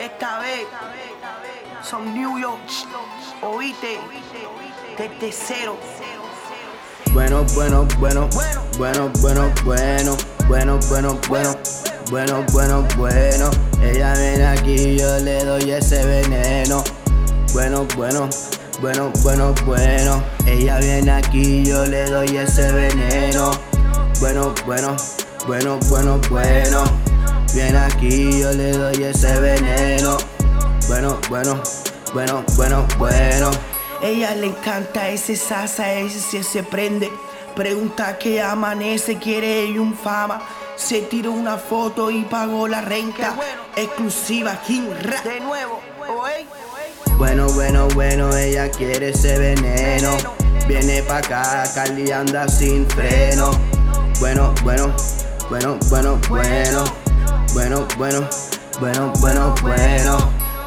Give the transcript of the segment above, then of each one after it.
Esta vez son New York, oíste, desde cero. Bueno, bueno, bueno, bueno, bueno, bueno, bueno, bueno, bueno, bueno, bueno, bueno. Ella viene aquí, yo le doy ese veneno. Bueno, bueno, bueno, bueno, bueno. Ella viene aquí, yo le doy ese veneno. Bueno, bueno, bueno, bueno, bueno. Viene aquí, yo le doy ese veneno. Bueno, bueno, bueno, bueno, bueno. Ella le encanta ese sasa, ese si se prende. Pregunta que amanece, quiere ella un fama. Se tiró una foto y pagó la renta. Exclusiva King Rap. De nuevo, oye. Bueno, bueno, bueno, ella quiere ese veneno. Viene pa' acá, Carly anda sin freno. Bueno, bueno, bueno, bueno, bueno. Bueno, bueno, bueno, bueno, bueno.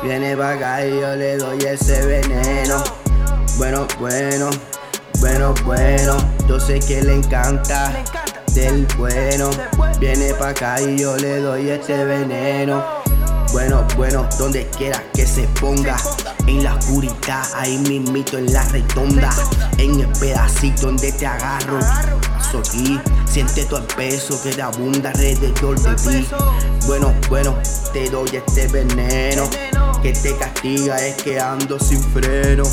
Viene pa' acá y yo le doy ese veneno. Bueno, bueno, bueno, bueno. Yo sé que le encanta del bueno. Viene pa' acá y yo le doy este veneno. Bueno, bueno, donde quiera que se ponga. En la oscuridad, ahí mismito en la redonda. En el pedacito donde te agarro. Siente todo el peso que te abunda alrededor de ti. Bueno, bueno, te doy este veneno. Que te castiga es que ando sin freno.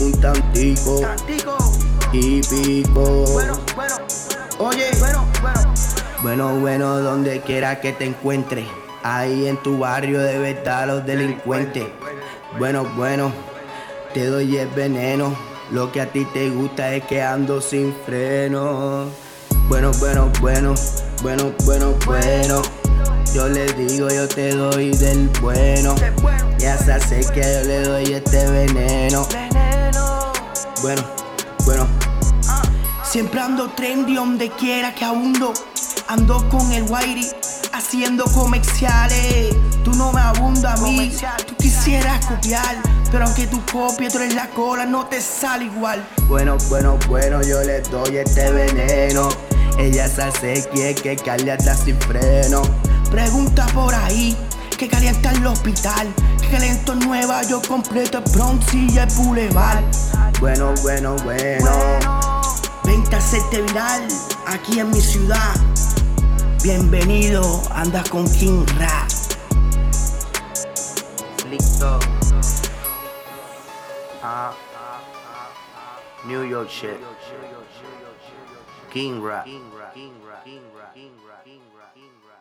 Un tantico y pico. Oye, bueno, bueno. Bueno, bueno, donde quiera que te encuentres. Ahí en tu barrio debe estar los delincuentes. Bueno, bueno, te doy el veneno. Lo que a ti te gusta es que ando sin freno. Bueno, bueno, bueno, bueno, bueno, bueno. Yo le digo, yo te doy del bueno. Ya sé que yo le doy este. Veneno. Bueno, bueno. Siempre ando trendy donde quiera que abundo. Ando con el Whitey haciendo comerciales. Tú no me abundas a mí. Tú quisieras copiar. Pero aunque tú copies, tú eres la cola, no te sale igual. Bueno, bueno, bueno, yo le doy este veneno. Ella se quiere que Carly anda sin freno. Pregunta por ahí, que calienta el hospital. Que caliento en Nueva York completo el Bronx y el Boulevard. Bueno, bueno, bueno. Vente a hacerte viral aquí en mi ciudad. Bienvenido, andas con King Ra. Listo. Uh, New York shit. King Ra. King Ra. King Ra. King Ra. King Ra. King Ra.